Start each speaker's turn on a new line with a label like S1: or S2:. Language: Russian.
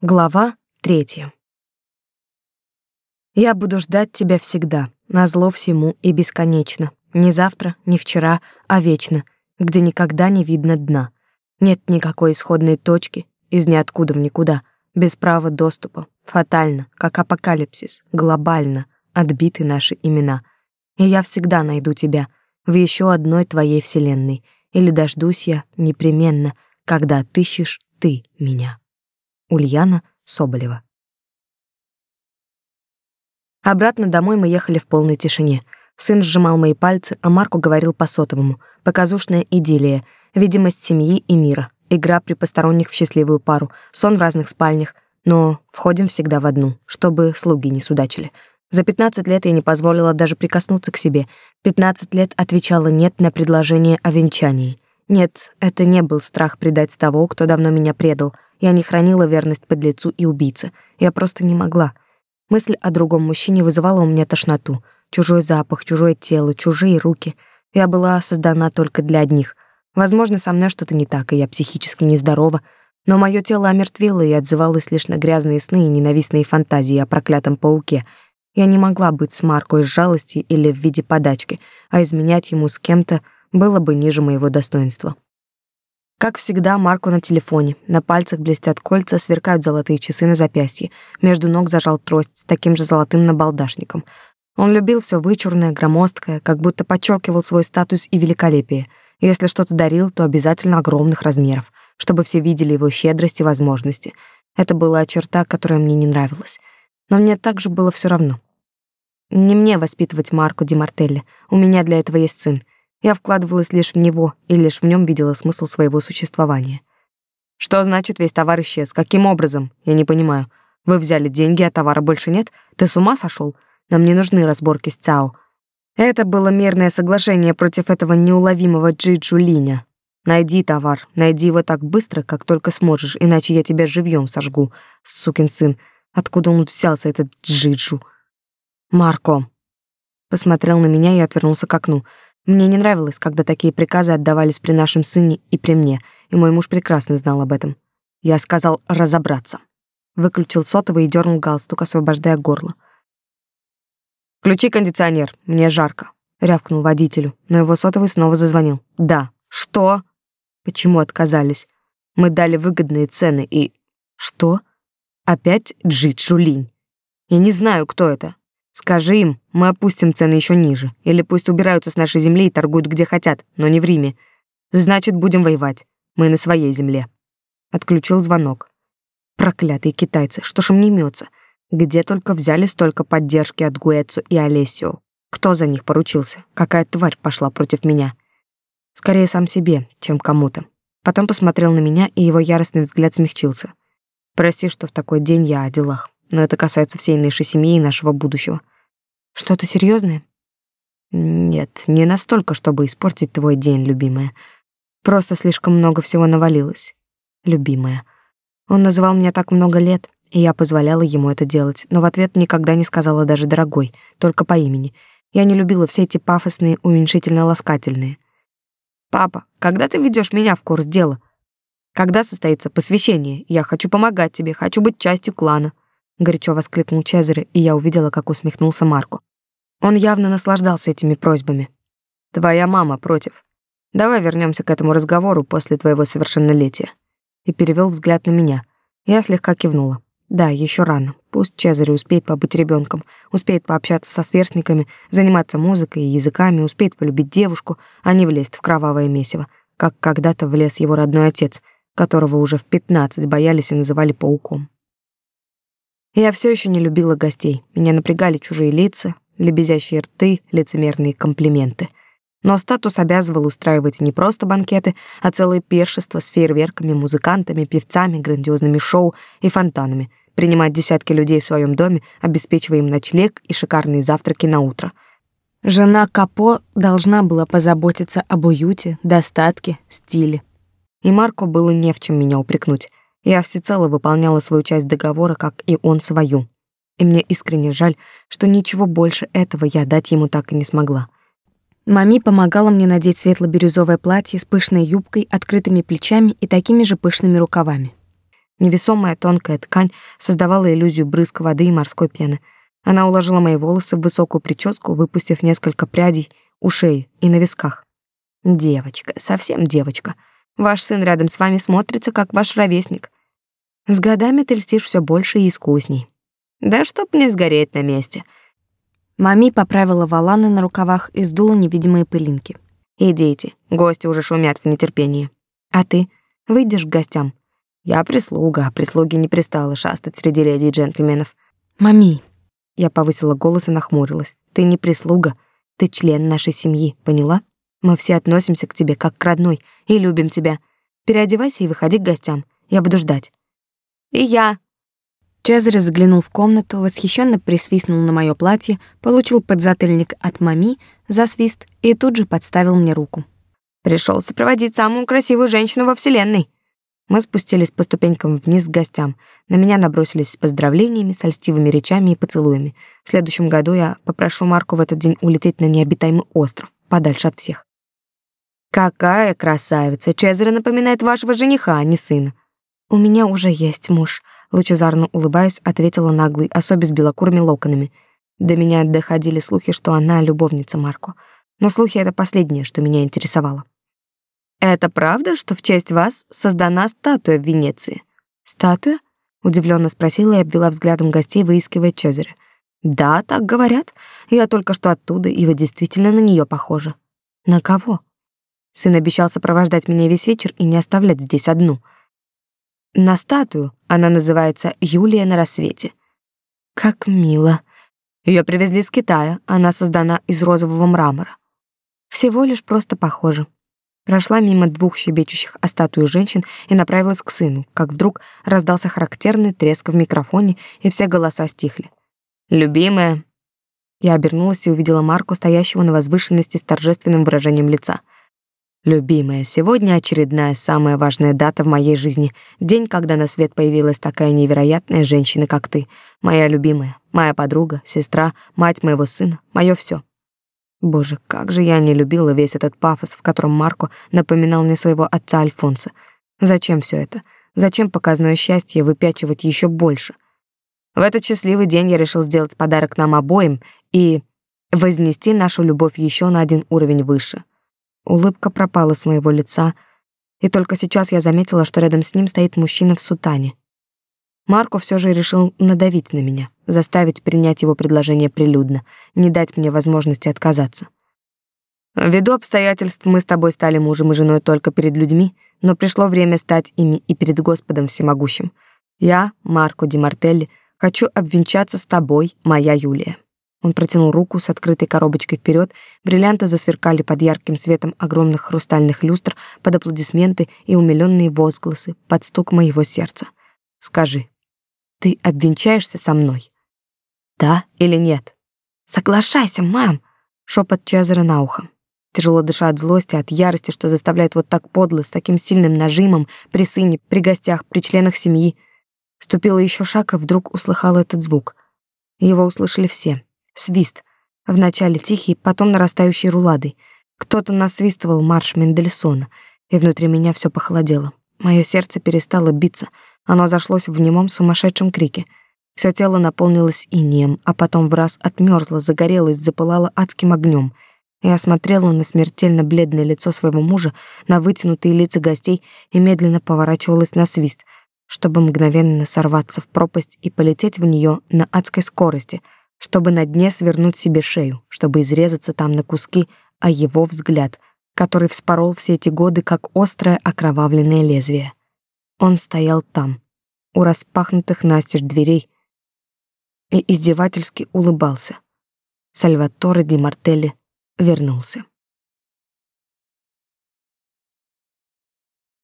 S1: Глава третья. Я буду ждать тебя всегда, назло всему и бесконечно. Не завтра, не вчера, а вечно, где никогда не видно дна. Нет никакой исходной точки, из ниоткуда в никуда, без права доступа. Фатально, как апокалипсис, глобально, отбиты наши имена. И я всегда найду тебя в еще одной твоей вселенной, или дождусь я непременно, когда отыщешь ты меня. Ульяна Соболева. Обратно домой мы ехали в полной тишине. Сын сжимал мои пальцы, а Марко говорил по сотовому. Показушная идиллия, видимость семьи и мира, игра при посторонних в счастливую пару, сон в разных спальнях, но входим всегда в одну, чтобы слуги не судачили. За 15 лет я не позволила даже прикоснуться к себе. 15 лет отвечала «нет» на предложение о венчании. Нет, это не был страх предать того, кто давно меня предал — я не хранила верность подлецу и убийце. Я просто не могла. Мысль о другом мужчине вызывала у меня тошноту. Чужой запах, чужое тело, чужие руки. Я была создана только для одних. Возможно, со мной что-то не так, и я психически нездорова, но мое тело омертвело и отзывалось лишь на грязные сны и ненавистные фантазии о проклятом пауке. Я не могла быть с Марко из жалости или в виде подачки, а изменять ему с кем-то было бы ниже моего достоинства. Как всегда, Марко на телефоне. На пальцах блестят кольца, сверкают золотые часы на запястье. Между ног зажал трость с таким же золотым набалдашником. Он любил все вычурное, громоздкое, как будто подчеркивал свой статус и великолепие. Если что-то дарил, то обязательно огромных размеров, чтобы все видели его щедрость и возможности. Это была черта, которая мне не нравилась. Но мне также было все равно. Не мне воспитывать Марко Ди Мартелли. У меня для этого есть сын. Я вкладывалась лишь в него и лишь в нем видела смысл своего существования. Что значит весь товар исчез? Каким образом? Я не понимаю. Вы взяли деньги, а товара больше нет? Ты с ума сошел? Нам не нужны разборки с Цао. Это было мирное соглашение против этого неуловимого Джиджу Линя. Найди товар, найди его так быстро, как только сможешь, иначе я тебя живьем сожгу, сукин сын. Откуда он взялся, этот Джиджу? Марко. Посмотрел на меня и отвернулся к окну. Мне не нравилось, когда такие приказы отдавались при нашем сыне и при мне, и мой муж прекрасно знал об этом. Я сказал разобраться. Выключил сотовый и дернул галстук, освобождая горло. «Включи кондиционер, мне жарко», — рявкнул водителю, но его сотовый снова зазвонил. «Да». «Что?» «Почему отказались? Мы дали выгодные цены и...» «Что?» «Опять Джи Чулинь. Я не знаю, кто это. Скажи им, мы опустим цены еще ниже, или пусть убираются с нашей земли и торгуют где хотят, но не в Риме. Значит, будем воевать. Мы на своей земле. Отключил звонок. Проклятые китайцы, что ж им не имется? Где только взяли столько поддержки от Гуэцу и Олесио? Кто за них поручился? Какая тварь пошла против меня? Скорее сам себе, чем кому-то. Потом посмотрел на меня, и его яростный взгляд смягчился. Прости, что в такой день я о делах но это касается всей нашей семьи и нашего будущего. Что-то серьезное? Нет, не настолько, чтобы испортить твой день, любимая. Просто слишком много всего навалилось. Любимая. Он называл меня так много лет, и я позволяла ему это делать, но в ответ никогда не сказала даже «дорогой», только по имени. Я не любила все эти пафосные, уменьшительно-ласкательные. «Папа, когда ты ведешь меня в курс дела? Когда состоится посвящение? Я хочу помогать тебе, хочу быть частью клана горячо воскликнул Чезаре, и я увидела, как усмехнулся Марко. Он явно наслаждался этими просьбами. Твоя мама против. Давай вернемся к этому разговору после твоего совершеннолетия. И перевел взгляд на меня. Я слегка кивнула. Да, еще рано. Пусть Чезаре успеет побыть ребенком, успеет пообщаться со сверстниками, заниматься музыкой и языками, успеет полюбить девушку, а не влезть в кровавое месиво, как когда-то влез его родной отец, которого уже в пятнадцать боялись и называли пауком. Я все еще не любила гостей. Меня напрягали чужие лица, лебезящие рты, лицемерные комплименты. Но статус обязывал устраивать не просто банкеты, а целое пиршество с фейерверками, музыкантами, певцами, грандиозными шоу и фонтанами, принимать десятки людей в своем доме, обеспечивая им ночлег и шикарные завтраки на утро. Жена Капо должна была позаботиться об уюте, достатке, стиле. И Марко было не в чем меня упрекнуть. Я всецело выполняла свою часть договора, как и он свою. И мне искренне жаль, что ничего больше этого я дать ему так и не смогла. Мами помогала мне надеть светло-бирюзовое платье с пышной юбкой, открытыми плечами и такими же пышными рукавами. Невесомая тонкая ткань создавала иллюзию брызг воды и морской пены. Она уложила мои волосы в высокую прическу, выпустив несколько прядей у шеи и на висках. Девочка, совсем девочка. Ваш сын рядом с вами смотрится, как ваш ровесник. С годами ты льстишь все больше и искусней. Да чтоб не сгореть на месте. Мами поправила воланы на рукавах и сдула невидимые пылинки. Идите, гости уже шумят в нетерпении. А ты выйдешь к гостям? Я прислуга, а прислуги не пристало шастать среди леди и джентльменов. Мами, я повысила голос и нахмурилась. Ты не прислуга, ты член нашей семьи, поняла? Мы все относимся к тебе как к родной и любим тебя. Переодевайся и выходи к гостям. Я буду ждать. И я. Чезаре заглянул в комнату, восхищенно присвистнул на мое платье, получил подзатыльник от мами за свист и тут же подставил мне руку. Пришел сопроводить самую красивую женщину во вселенной. Мы спустились по ступенькам вниз к гостям. На меня набросились с поздравлениями, с льстивыми речами и поцелуями. В следующем году я попрошу Марку в этот день улететь на необитаемый остров, подальше от всех. Какая красавица! Чезаре напоминает вашего жениха, а не сына. У меня уже есть муж, лучезарно улыбаясь, ответила наглый, особи с белокурыми локонами. До меня доходили слухи, что она любовница Марко. Но слухи — это последнее, что меня интересовало. «Это правда, что в честь вас создана статуя в Венеции?» «Статуя?» — удивленно спросила и обвела взглядом гостей, выискивая Чезаря. «Да, так говорят. Я только что оттуда, и вы действительно на нее похожи». «На кого?» Сын обещал сопровождать меня весь вечер и не оставлять здесь одну. На статую она называется «Юлия на рассвете». Как мило. Ее привезли из Китая, она создана из розового мрамора. Всего лишь просто похоже. Прошла мимо двух щебечущих о статуе женщин и направилась к сыну, как вдруг раздался характерный треск в микрофоне, и все голоса стихли. «Любимая». Я обернулась и увидела Марку, стоящего на возвышенности с торжественным выражением лица — Любимая, сегодня очередная самая важная дата в моей жизни. День, когда на свет появилась такая невероятная женщина, как ты. Моя любимая, моя подруга, сестра, мать моего сына, мое все. Боже, как же я не любила весь этот пафос, в котором Марко напоминал мне своего отца Альфонса. Зачем все это? Зачем показное счастье выпячивать еще больше? В этот счастливый день я решил сделать подарок нам обоим и вознести нашу любовь еще на один уровень выше. Улыбка пропала с моего лица, и только сейчас я заметила, что рядом с ним стоит мужчина в сутане. Марко все же решил надавить на меня, заставить принять его предложение прилюдно, не дать мне возможности отказаться. Ввиду обстоятельств мы с тобой стали мужем и женой только перед людьми, но пришло время стать ими и перед Господом Всемогущим. Я, Марко Ди Мартелли, хочу обвенчаться с тобой, моя Юлия. Он протянул руку с открытой коробочкой вперед, бриллианты засверкали под ярким светом огромных хрустальных люстр, под аплодисменты и умиленные возгласы, под стук моего сердца. «Скажи, ты обвенчаешься со мной? Да или нет?» «Соглашайся, мам!» — шепот Чезаре на ухо. Тяжело дыша от злости, от ярости, что заставляет вот так подло, с таким сильным нажимом, при сыне, при гостях, при членах семьи. Ступила еще шаг и вдруг услыхала этот звук. Его услышали все — Свист. Вначале тихий, потом нарастающий руладой. Кто-то насвистывал марш Мендельсона, и внутри меня все похолодело. Мое сердце перестало биться, оно зашлось в немом сумасшедшем крике. Все тело наполнилось инеем, а потом в раз отмерзло, загорелось, запылало адским огнем. Я смотрела на смертельно бледное лицо своего мужа, на вытянутые лица гостей и медленно поворачивалась на свист, чтобы мгновенно сорваться в пропасть и полететь в нее на адской скорости — чтобы на дне свернуть себе шею, чтобы изрезаться там на куски, а его взгляд, который вспорол все эти годы как острое окровавленное лезвие. Он стоял там, у распахнутых настежь дверей, и издевательски улыбался. Сальваторе Ди Мартелли вернулся.